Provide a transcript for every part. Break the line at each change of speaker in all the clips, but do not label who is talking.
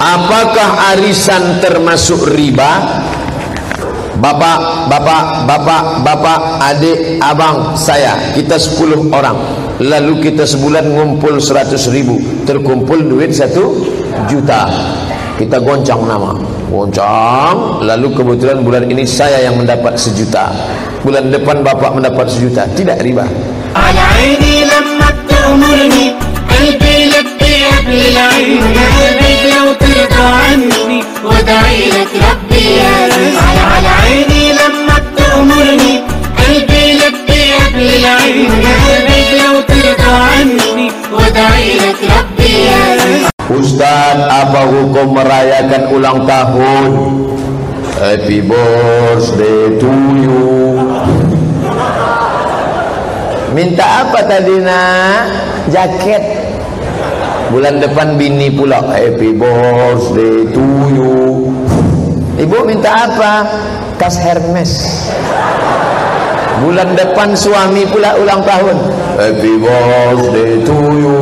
Apakah arisan termasuk riba? Bapak, bapak, bapak, bapak, adik, abang, saya Kita 10 orang. Lalu kita sebulan ngumpul 100 ribu Terkumpul duit 1 juta. Kita goncang nama. Goncang. Lalu kebetulan bulan ini saya yang mendapat sejuta. Bulan depan bapak mendapat sejuta. Tidak riba.
Ayah ini lemak terumur
ini apa hukum merayakan ulang tahun? Happy birthday to you. Minta apa tadi nak? Jaket. Bulan depan bini pula. Happy birthday to you. Ibu minta apa? Tas Hermes. Bulan depan suami pula ulang tahun. Happy birthday to you.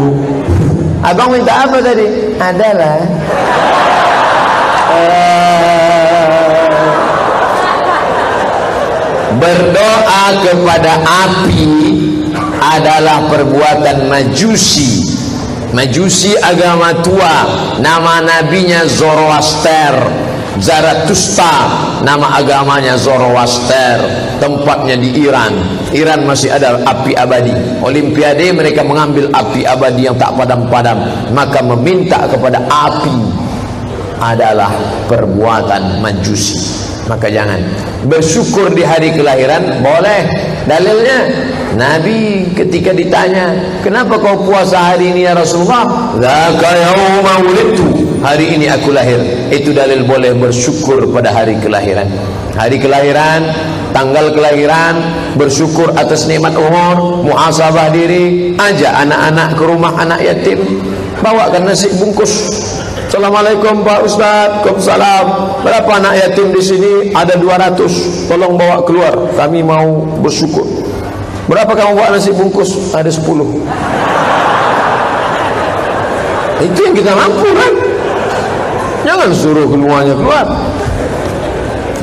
Abang minta apa tadi? Adalah Berdoa kepada api adalah perbuatan majusi Majusi agama tua Nama nabinya Zoroaster Zarathustra. Nama agamanya Zoroaster. Tempatnya di Iran. Iran masih ada api abadi. Olimpiade mereka mengambil api abadi yang tak padam-padam. Maka meminta kepada api Adalah perbuatan majusi. Maka jangan Bersyukur di hari kelahiran. Boleh Dalilnya Nabi ketika ditanya Kenapa kau puasa hari ini ya Rasulullah? Zaka yawma wulidtu. Hari ini aku lahir. Itu dalil boleh bersyukur pada hari kelahiran. Hari kelahiran Tanggal kelahiran Bersyukur atas nikmat umur Muhasabah diri Ajak anak-anak ke rumah anak yatim Bawakan nasi bungkus Assalamualaikum Pak Ustaz. Waalaikumsalam. Berapa anak yatim di sini? Ada 200 Tolong bawa keluar. Kami mau bersyukur. Berapa kamu bawa nasi bungkus? Ada 10 Itu yang kita mampu kan? Jangan suruh keluarnya keluar.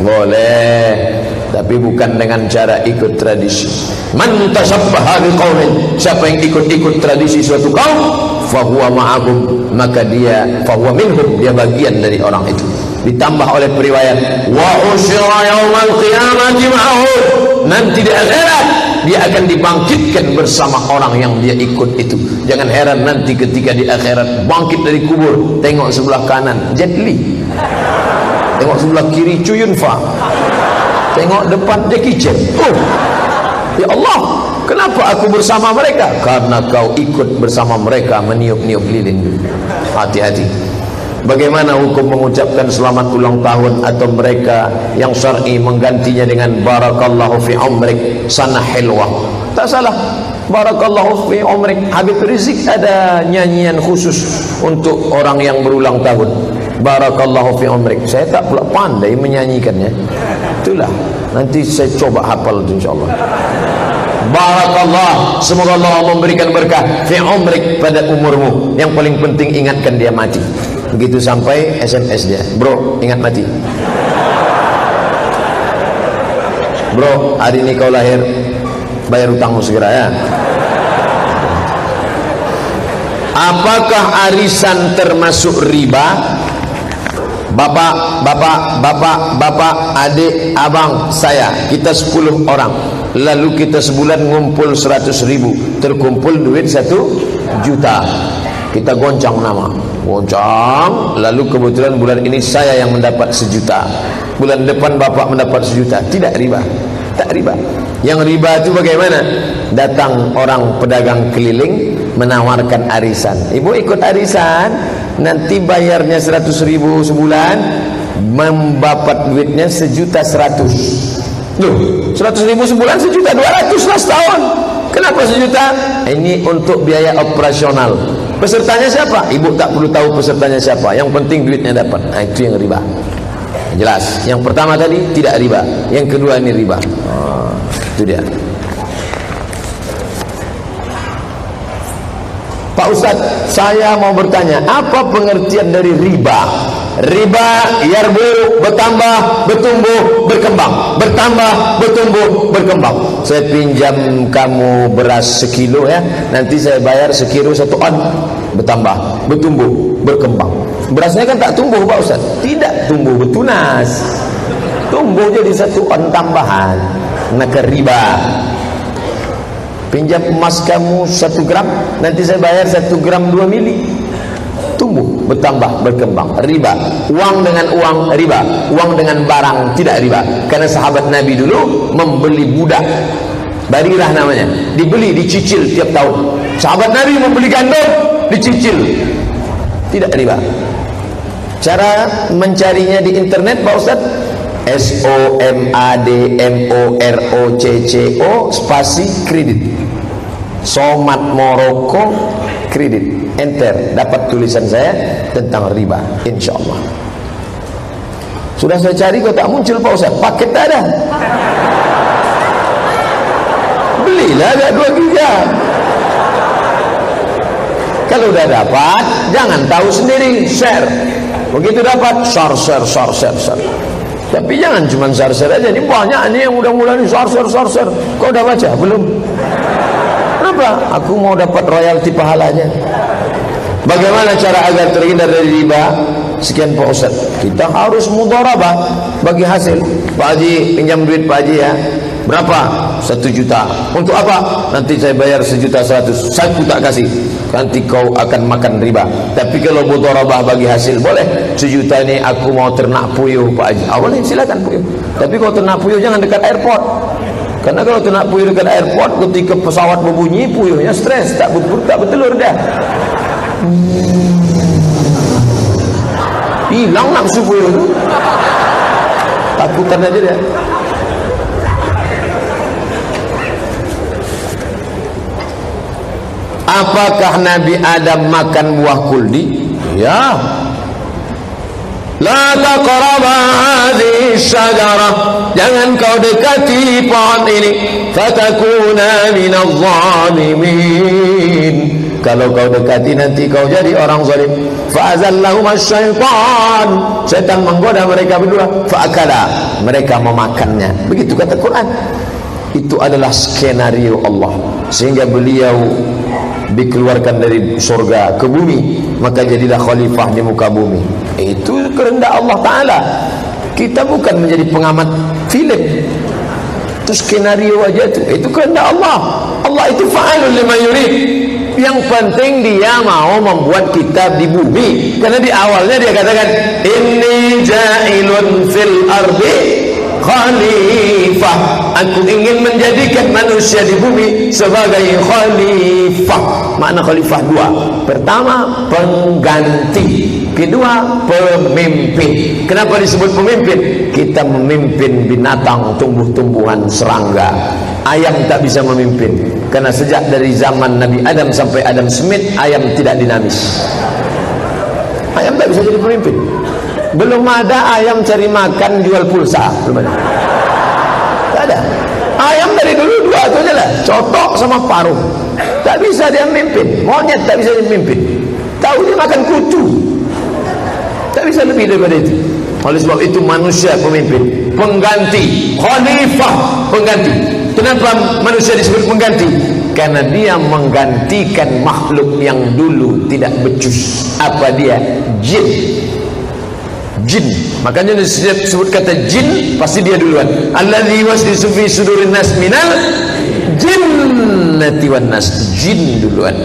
Boleh Tapi bukan dengan cara ikut tradisi. Man tasabbaha biqaumin Siapa yang ikut-ikut tradisi suatu kaum Fahuwa ma'akum Maka dia Fahuwa minhum. Dia bagian dari orang itu. Ditambah oleh periwayat Wa usyra yawmal qiyamati ma'ahum. Nanti di akhirat Dia akan dibangkitkan bersama orang yang dia ikut itu. Jangan heran nanti ketika di akhirat Bangkit dari kubur Tengok sebelah kanan Jet Li. Tengok sebelah kiri Chuyun Fa Tengok depan Jackie Chan oh. Ya Allah Kenapa aku bersama mereka? Karena kau ikut bersama mereka meniup-niup lilin Hati-hati Bagaimana hukum mengucapkan selamat ulang tahun atau mereka yang syar'i menggantinya dengan barakallahu fi umrik sana hilwah. Tak salah. Barakallahu fi umrik. Habib Rizik ada nyanyian khusus untuk orang yang berulang tahun. Barakallahu fi umrik. Saya tak pula pandai menyanyikannya. Itulah. Nanti saya coba hafal itu insyaallah. Barakallah Semoga Allah memberikan berkah Fi umrik pada umurmu Yang paling penting ingatkan dia mati Begitu sampai SMS dia Bro ingat mati Bro hari ini kau lahir Bayar utangmu segera ya Apakah arisan termasuk riba? Bapak, bapak, bapak, bapak, adik, abang, saya. Kita 10 orang. Lalu kita sebulan ngumpul 100 ribu. Terkumpul duit 1 juta. Kita goncang nama. Goncang. Lalu kebetulan bulan ini saya yang mendapat sejuta. Bulan depan bapak mendapat sejuta. Tidak riba. Tak riba Yang riba itu bagaimana? Datang orang pedagang keliling Menawarkan arisan. Ibu ikut arisan. Nanti bayarnya 100 ribu sebulan Membapat duitnya sejuta seratus. Loh, 100 ribu sebulan sejuta 200 lah setahun. Kenapa sejuta? Ini untuk biaya operasional. Pesertanya siapa? Ibu tak perlu tahu pesertanya siapa. Yang penting duitnya dapat. Nah, Itu yang riba. Jelas. Yang pertama tadi tidak riba. Yang kedua ini riba Itu dia Pak Ustaz, saya mau bertanya, apa pengertian dari riba? Riba yarbu bertambah, bertumbuh, berkembang, bertambah, bertumbuh, berkembang. Saya pinjam kamu beras sekilo ya, nanti saya bayar sekilo satu on, bertambah, bertumbuh, berkembang. Berasnya kan tak tumbuh Pak Ustaz? Tidak tumbuh, bertunas. Tumbuh jadi satu on tambahan. Nak riba. Pinjam emas kamu satu gram nanti saya bayar satu gram dua mili. Tumbuh bertambah berkembang. Riba. Uang dengan uang riba. Uang dengan barang tidak riba. Karena sahabat Nabi dulu membeli budak. Barirah namanya. Dibeli dicicil tiap tahun. Sahabat Nabi membeli gandum dicicil. Tidak riba. Cara mencarinya di internet Pak Ustaz S O M A D M O R O C C O spasi kredit. Somat Moroko kredit. Enter. Dapat tulisan saya tentang riba. Insyaallah. Sudah saya cari kok tak muncul Pak Ustaz. Paket tak ada. Belilah ada 2 giga. Kalau udah dapat jangan tahu sendiri. Share. Begitu dapat share share share share, share. Tapi jangan cuma share aja ini banyak ini yang udah-udah ini share share kau udah baca belum Kenapa? Aku mau dapat royalti pahalanya. Bagaimana cara agar terhindar dari riba? Sekian Pak Ustaz. Kita harus mudharabah bagi hasil. Pak Haji pinjam duit Pak Haji ya. Berapa? Satu juta. Untuk apa? Nanti saya bayar sejuta seratus. Saya tak kasih. Nanti kau akan makan riba. Tapi kalau mudharabah bagi hasil boleh. Sejuta ini aku mau ternak puyuh Pak Haji. Awalnya silakan puyuh. Tapi kalau ternak puyuh jangan dekat airport. Karena kalau tu nak puyuh dekat airport ketika pesawat berbunyi puyuhnya stres tak betul tak bertelur dah. Hilang nafsu puyuh tu. Takutan aja dia. Apakah Nabi Adam makan buah kuldi? Ya, La taqraba hadhihi syajarah Jangan kau dekati pohon ini. Fatakuna minal zalimin. Kalau kau dekati nanti kau jadi orang zalim. Fa'azallahum syaitan Syaitan menggoda mereka berdua. Fa'akala. Mereka memakannya Begitu kata Quran. Itu adalah skenario Allah. Sehingga beliau dikeluarkan dari surga ke bumi maka jadilah khalifah di muka bumi. Itu kehendak Allah Ta'ala. Kita bukan menjadi pengamat filem itu skenario aja itu itu kehendak Allah. Allah itu fa'alun lima yurid. Yang penting dia mau membuat kitab di bumi. Karena di awalnya dia katakan inni ja'ilun fil ardi khalifah. Aku ingin menjadikan manusia di bumi sebagai khalifah. Makna khalifah dua. Pertama pengganti. Kedua pemimpin. Kenapa disebut pemimpin? Kita memimpin binatang tumbuh-tumbuhan serangga. Ayam tak bisa memimpin. Karena sejak dari zaman Nabi Adam sampai Adam Smith ayam tidak dinamis. Ayam tak bisa jadi pemimpin belum ada ayam cari makan jual pulsa. Belum ada. Ada. Ayam dari dulu dua itu aja lah. Cotok sama paruh. Tak bisa dia memimpin monyet tak bisa dia memimpin tahu dia makan kutu tak bisa lebih daripada itu. Oleh sebab itu manusia pemimpin pengganti khalifah pengganti. Kenapa manusia disebut pengganti? Karena dia menggantikan makhluk yang dulu tidak becus. Apa dia? Jin jin. Makanya disebut kata jin pasti dia duluan. Alladzi wasdisu fi sudurin nas minal jinnati wan nas. Jin duluan.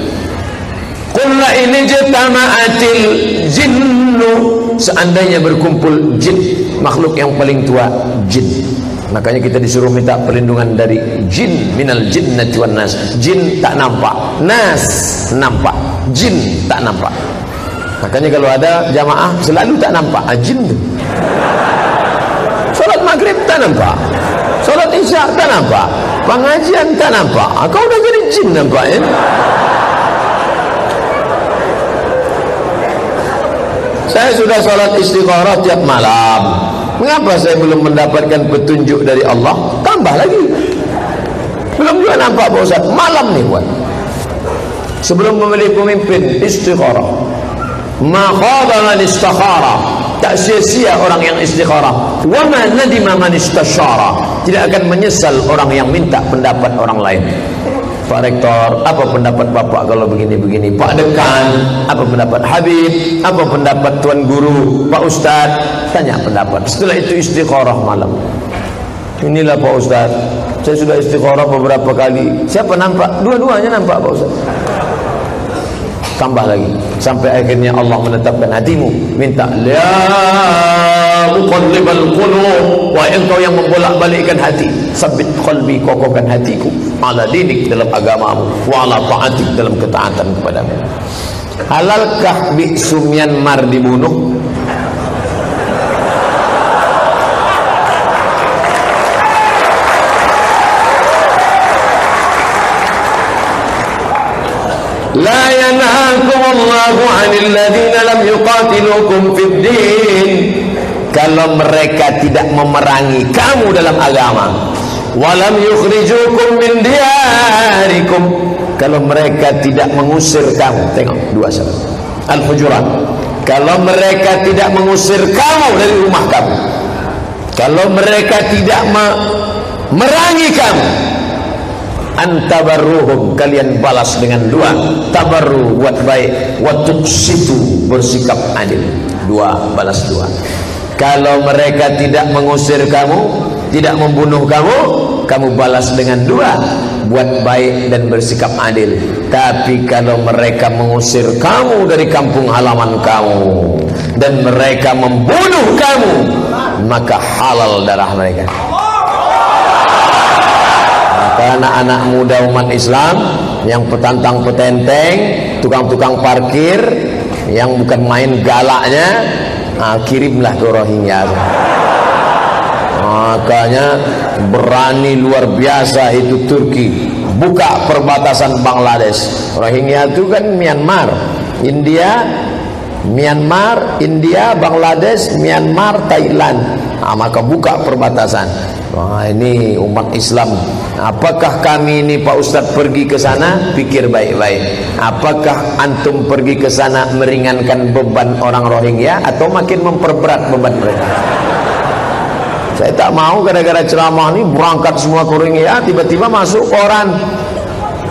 Qul la in jatama'atil jinnu. Seandainya berkumpul jin makhluk yang paling tua jin. Makanya kita disuruh minta perlindungan dari jin minal jinnati wan nas. Jin tak nampak. Nas nampak. Jin tak nampak Makanya kalau ada jamaah selalu tak nampak ajin tu. Solat maghrib tak nampak. Solat isya tak nampak. Pengajian tak nampak. Ah, kau dah jadi jin nampak ya? Saya sudah solat istikharah tiap malam. Mengapa saya belum mendapatkan petunjuk dari Allah? Tambah lagi. Belum juga nampak Pak Ustaz. Malam ni buat. sebelum memilih pemimpin istikharah ma khaba man istakhara tak sia-sia orang yang istikharah wa ma nadima man istashara tidak akan menyesal orang yang minta pendapat orang lain Pak Rektor, apa pendapat Bapak kalau begini-begini? Pak Dekan, apa pendapat Habib? Apa pendapat Tuan Guru? Pak Ustaz, tanya pendapat. Setelah itu istikharah malam. Inilah Pak Ustaz. Saya sudah istikharah beberapa kali. Siapa nampak? Dua-duanya nampak Pak Ustaz tambah lagi sampai akhirnya Allah menetapkan hatimu minta la muqallibal qulub wa engkau yang membolak-balikkan hati sabit qalbi kokohkan hatiku ala dinik dalam agamamu wa ala taatik dalam ketaatan kepadamu halalkah biksu Myanmar dibunuh لا ينهاكم الله عن الذين لم يقاتلوكم في الدين kalau mereka tidak memerangi kamu dalam agama walam yukhrijukum min diyarikum kalau mereka tidak mengusir kamu tengok dua syarat al-hujurat kalau mereka tidak mengusir kamu dari rumah kamu kalau mereka tidak memerangi kamu antabarruhum kalian balas dengan dua. Tabarru buat baik. Wa tuqsitu bersikap adil. Dua balas dua. Kalau mereka tidak mengusir kamu tidak membunuh kamu kamu balas dengan dua. Buat baik dan bersikap adil. Tapi kalau mereka mengusir kamu dari kampung halaman kamu dan mereka membunuh kamu maka halal darah mereka anak-anak muda umat Islam yang petantang petenteng tukang-tukang parkir yang bukan main galaknya nah, kirimlah ke Rohingya. Makanya berani luar biasa itu Turki. Buka perbatasan Bangladesh. Rohingya itu kan Myanmar. India Myanmar, India, Bangladesh, Myanmar, Thailand nah, maka buka perbatasan Wah ini umat Islam. Apakah kami ini Pak Ustaz pergi ke sana? Pikir baik-baik. Apakah antum pergi ke sana meringankan beban orang Rohingya atau makin memperberat beban mereka? Saya tak mau gara-gara ceramah ini berangkat semua ke Rohingya, tiba-tiba masuk koran.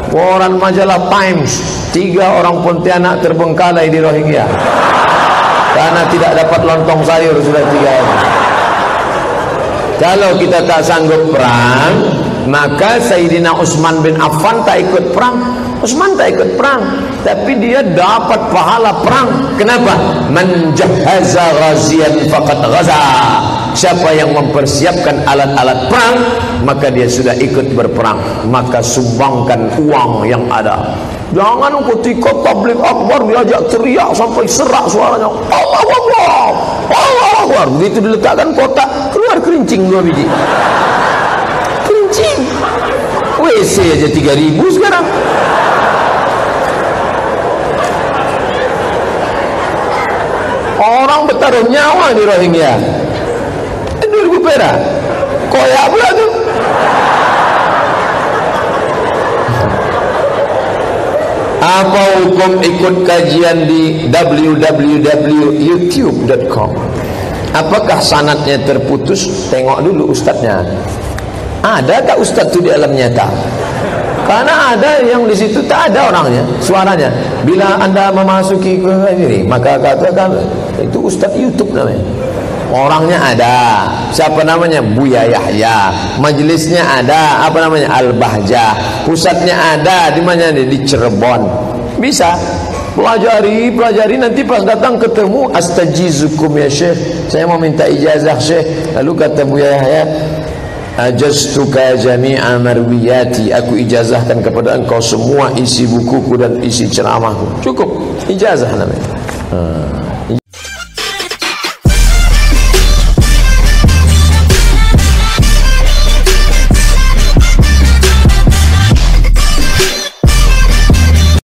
Koran majalah Times, tiga orang Pontianak terbengkalai di Rohingya. Karena tidak dapat lontong sayur sudah tiga hari. Kalau kita tak sanggup perang, maka Sayyidina Utsman bin Affan tak ikut perang. Utsman tak ikut perang, tapi dia dapat pahala perang. Kenapa? Man jahaza ghaziyan faqad ghaza. Siapa yang mempersiapkan alat-alat perang, maka dia sudah ikut berperang. Maka sumbangkan uang yang ada. Jangan ketika tablik akbar diajak teriak sampai serak suaranya. Allah Allah. Allah Allah. Begitu diletakkan kotak keluar kerincing dua biji. Kerincing WC aja 3000 sekarang. Orang bertaruh nyawa di Rohingya 2000 perak. Koyak pula tu apa hukum ikut kajian di www.youtube.com Apakah sanatnya terputus? Tengok dulu ustadznya. Ada tak ustadz itu di alam nyata? Karena ada yang di situ tak ada orangnya, suaranya. Bila anda memasuki ke ini, maka katakan itu ustadz YouTube namanya. Orangnya ada. Siapa namanya? Buya Yahya. Majelisnya ada. Apa namanya? Al Bahjah. Pusatnya ada di mana? Di Cirebon. Bisa pelajari pelajari. Nanti pas datang ketemu astajizukum ya syekh. Saya mau minta ijazah syekh. Lalu kata Buya Yahya ajaztuka jami'a marwiyati. Aku ijazahkan kepada engkau semua isi bukuku dan isi ceramahku. Cukup. Ijazah namanya. Hmm.